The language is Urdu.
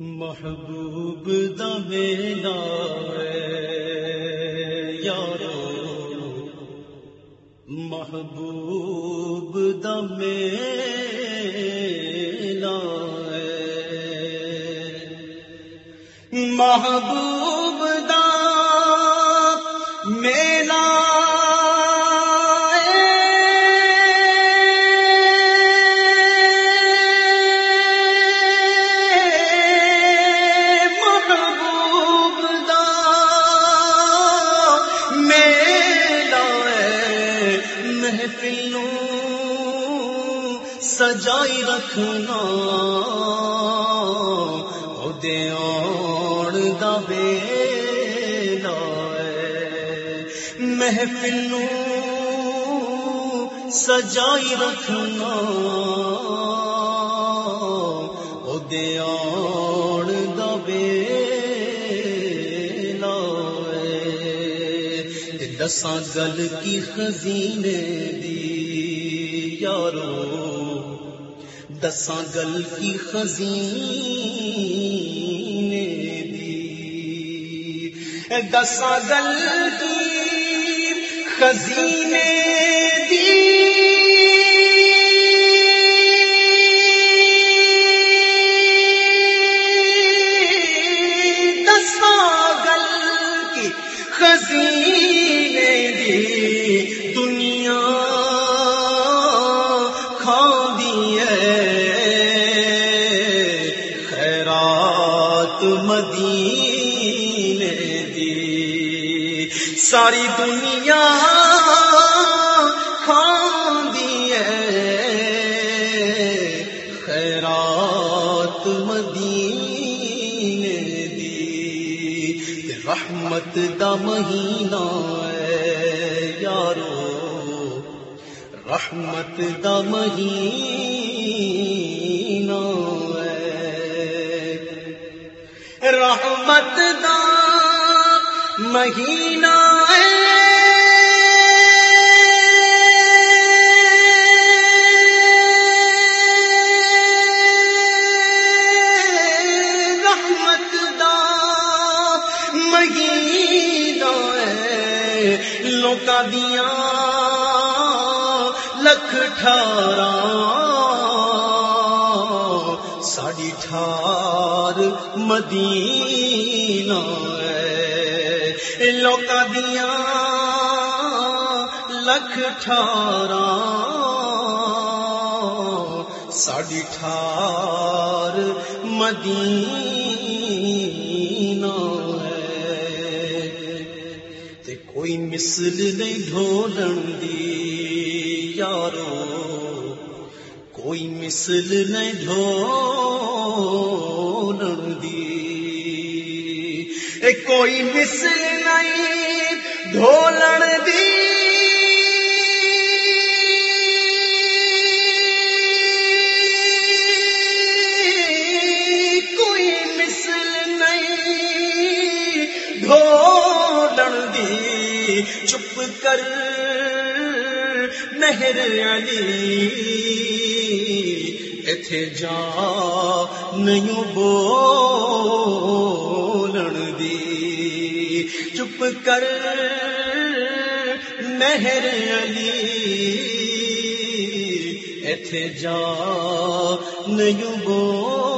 محبوب دمیلا یارو۔ محبوب دمیلا محبوب دا میلا سجائی رکھنا دے آن دا بیلا محفل سجائی رکھنا دے آن دا بیلا دساں گل کی خزینے دی، یارو۔ دساں گل کی خزینے دی۔ دساں گل کی خزینے دی۔ دساں گل کی خزینے دی۔ خیرات مدینے دی۔ ساری دنیا کھاندی ہے۔ خیرات مدینے دی۔ رحمت دا مہینہ ہے یارو۔ رحمت دا مہینہ۔ رحمت دا مہینہ ہے۔ رحمت دا مہینہ ہے۔ لوکاں لکھ ٹھارا۔ ساڑی ٹھار مدینہ ہے۔ لوکاں دیاں لکھ ٹھارا ساڑی ٹھار مدینہ ہے۔ تے کوئی مثل نہیں ڈھولن دی یارو۔ کوئی مثل نہیں ڈھولن دی۔ اے کوئی مثل نہیں ڈھولن دی۔ کوئی مثل نہیں ڈھولن دی۔ چپ کر مہر علی۔ ایتھے جا نہیں بولن دی۔ چپ کر مہر علی۔ ایتھے جا نہیں بولن